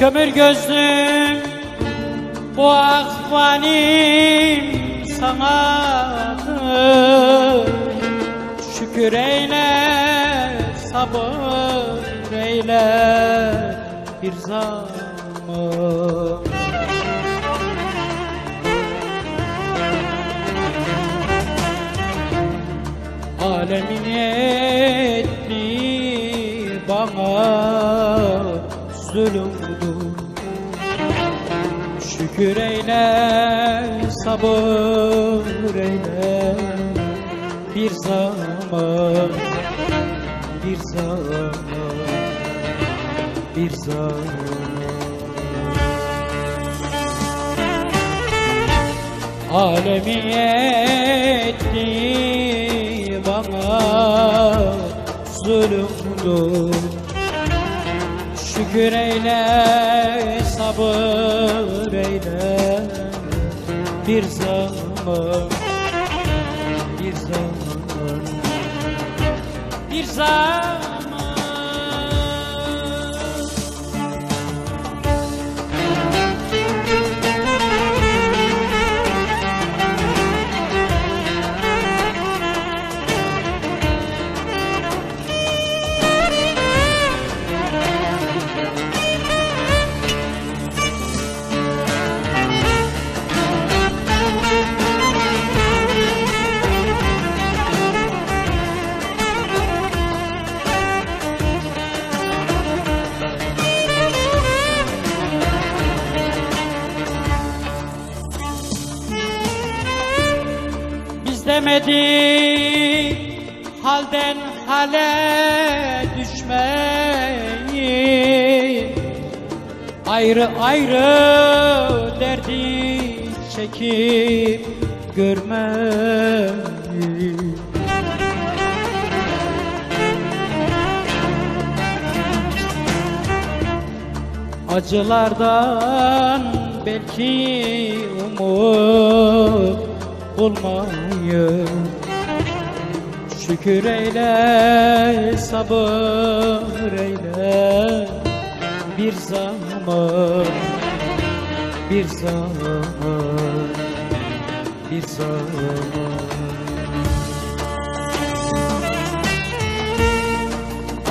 Kömür gözlüm bu ahvalim sanadır Şükür eyle sabır eyle bir zaman Alemin etti bana zulümdür Şükür eyle, sabır eyle Bir zaman, bir zaman, bir zaman. Alemi etti bana zulümdür Şükür eyle, sabır eyle. Bir zaman, bir zaman, bir zaman Biz demedik halden hale düşmeyi Ayrı ayrı derdi çekip görmeyi. Acılardan belki umut bulmayı Şükür eyle, sabır eyle. Bir zaman, bir zaman, bir zaman.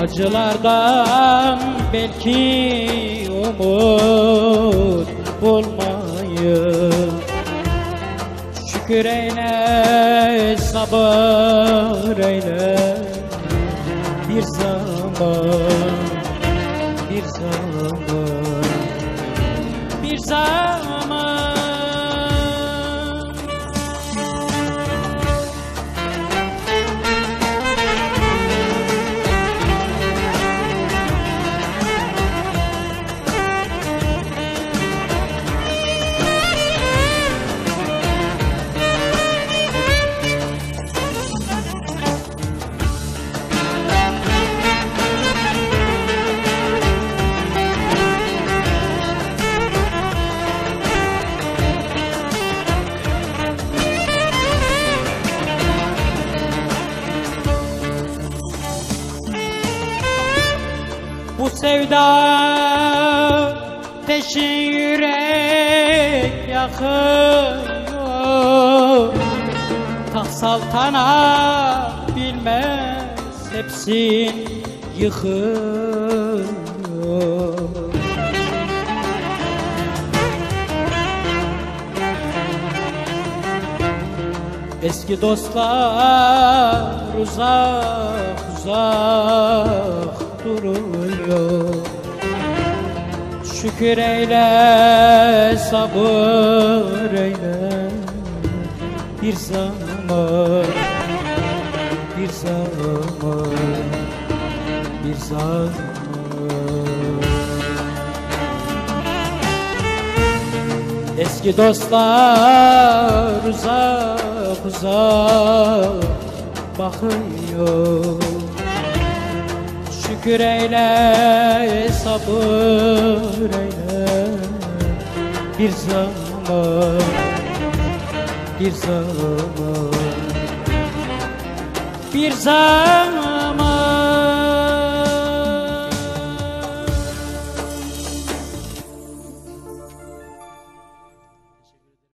Acılardan belki umut bulmayı eyle, sabır eyle. Bir zaman, bir zaman, bir zaman Bu sevda teşin yürek yakıyor. Tak saltana bilmez hepsin yıkıyor. Eski dostlar uzak uzak duruyor Şükür eyle, sabır eyle. Bir zaman, bir zaman, bir zaman. Eski dostlar uzak uzak bakıyor Şükür eyle, sabır eyle. Bir zaman, bir zaman. Bir zaman